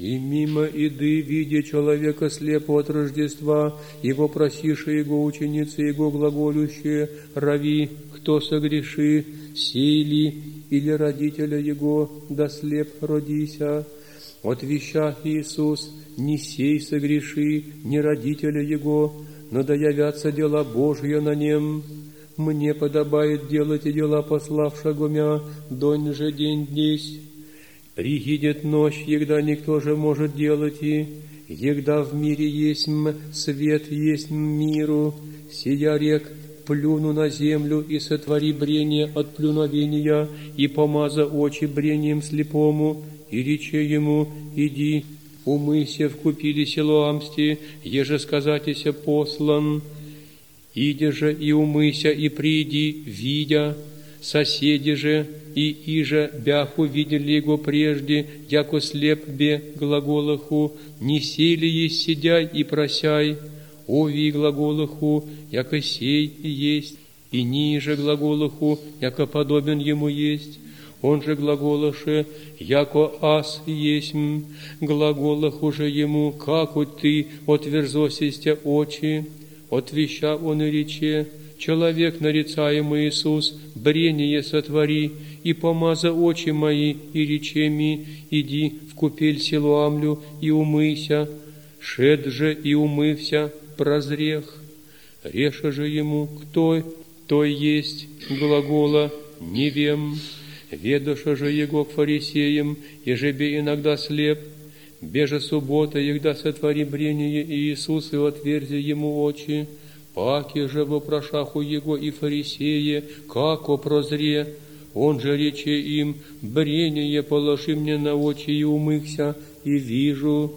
И мимо иды, видя человека слепого от Рождества, его просиши его ученицы, его глаголющие, рави, кто согреши, сей ли или родителя его, да слеп родися. От вещах Иисус, не сей согреши, не родителя его, но да явятся дела Божьи на нем. Мне подобает делать и дела пославшего меня, донь же день днесь. Пригидет ночь, егда никто же может делать и, егда в мире есть свет, есть миру, сия рек, плюну на землю и сотвори брение от плюновения, и помаза очи брением слепому, и рече ему, иди, умыся в купили Силуамсти, еже сказатися послан, иди же и умыся, и приди, видя, соседи же, и иже бяху видели его прежде, яко слеп бе глаголаху, не сели есть сидяй и просяй, ови глаголаху, яко сей и есть, и ниже глаголаху, яко подобен ему есть, он же глаголаше, яко ас есть, глаголаху же ему, как ты отверзосистя очи, отвеща он и рече, человек нарицаемый Иисус, брение сотвори, и помаза очи мои, и речеми, иди в купель Силуамлю и умыйся, шед же и умывся, прозрех. Реша же ему, кто то есть глагола не вем, ведоша же его к фарисеям, и жебе иногда слеп, бежа суббота, егда сотвори брение Иисус и отверзи ему очи, паки же вопрошаху его и фарисеи, како прозре, он же рече им, брение положи мне на очи и умыхся, и вижу.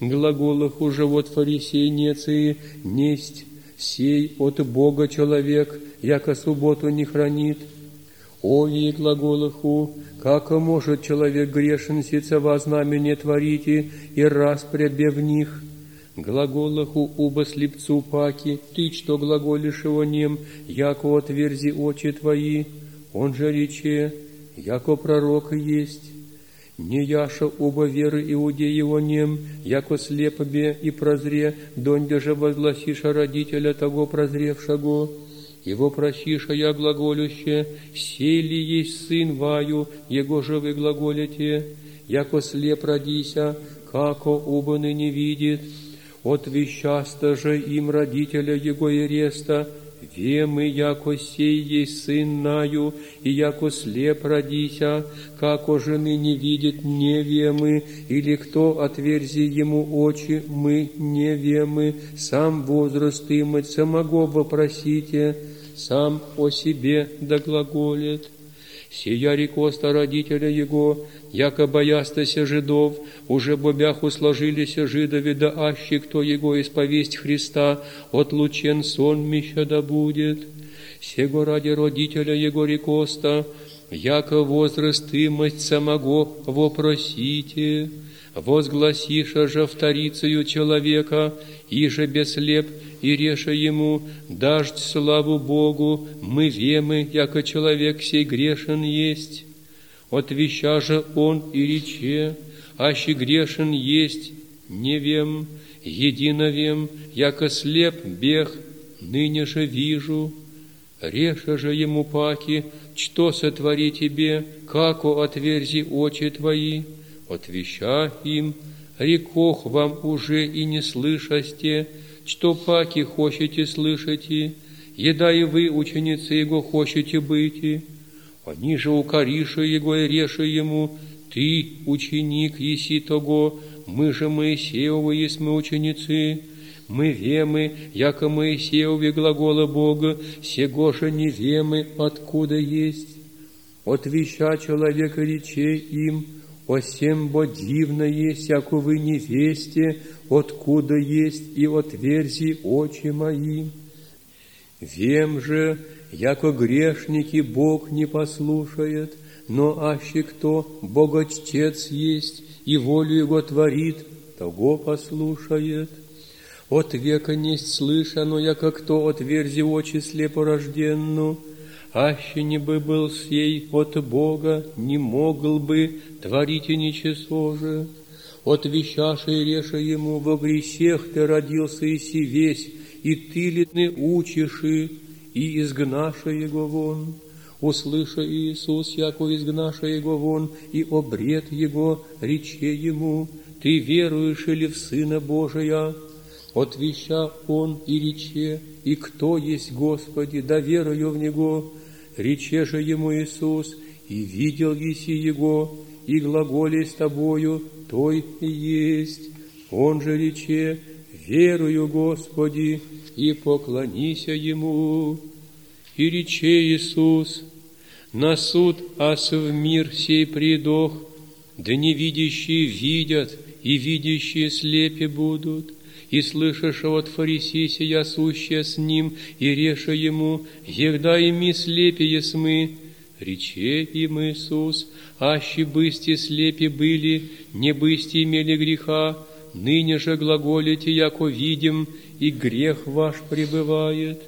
Глаголах уже вот фарисей нецы, несть сей от Бога человек, яко субботу не хранит. О, ей глаголаху, как может человек грешен сицева знамение творите и распрябе в них? Глаголаху уба слепцу паки, ты что глаголишь его нем, яко отверзи очи твои, он же рече, яко пророк есть, не яша оба веры иудеи его нем, яко слепобе и прозре, донде же возгласиша родителя того прозревшего, его просиша я глаголюще, сей ли есть сын ваю, его же вы глаголите, яко слеп родися, како оба не видит, от вещаста же им родителя его и реста, Вемы, яко сей есть сын наю, и яко слеп родися, како жены не видит, не вемы, или кто отверзи ему очи, мы не вемы, сам возраст имать, самого вопросите, сам о себе доглаголит. Сия рекоста родителя его, яко боястася жидов, уже бобяху сложились жидови, да аще кто его исповесть Христа, отлучен сон мища да будет. Сего ради родителя его рекоста, яко возраст имость самого вопросите, возгласиша же вторицею человека, и же беслеп, и реша ему, дашь славу Богу, мы вемы, яко человек сей грешен есть. Отвеща же он и рече, аще грешен есть, не вем, едино вем, яко слеп бег, ныне же вижу. Реша же ему паки, что сотвори тебе, како отверзи очи твои, отвеща им, рекох вам уже и не слышасте, что паки хочете слышите, еда и вы, ученицы Его, хочете быть. Они же укориша Его и реша Ему, Ты, ученик, еси того, мы же Моисеевы есть мы ученицы, мы вемы, яко Моисееве глагола Бога, сего же не вемы, откуда есть. Отвеща человека речей им, о всем бо дивно есть, яко вы невесте, откуда есть и отверзи очи мои. Вем же, яко грешники Бог не послушает, но аще кто Богочтец есть и волю Его творит, того послушает. От века несть слышано, яко кто отверзи очи слепорожденну, аще не бы был сей от Бога, не могл бы творить и ничего же. отвещаше и реша ему, во грехах ты родился и си весь, и ты ли не учиши, и изгнаша его вон. Услыша Иисус, яко изгнаша его вон, и обред его, рече ему, ты веруешь ли в Сына Божия? Отвеща он и рече, и кто есть Господи, да верую в Него. Рече же ему Иисус, и видел еси Его, и глаголе с тобою, той есть. Он же рече, верую Господи, и поклонися Ему. И рече Иисус, на суд ас в мир сей придох, да невидящие видят, и видящие слепи будут и слышавшего от фарисея сия сущая с ним, и реша ему, егда ими слепие смы, рече им Иисус, аще бысти слепи были, не бысти имели греха, ныне же глаголите, яко видим, и грех ваш пребывает.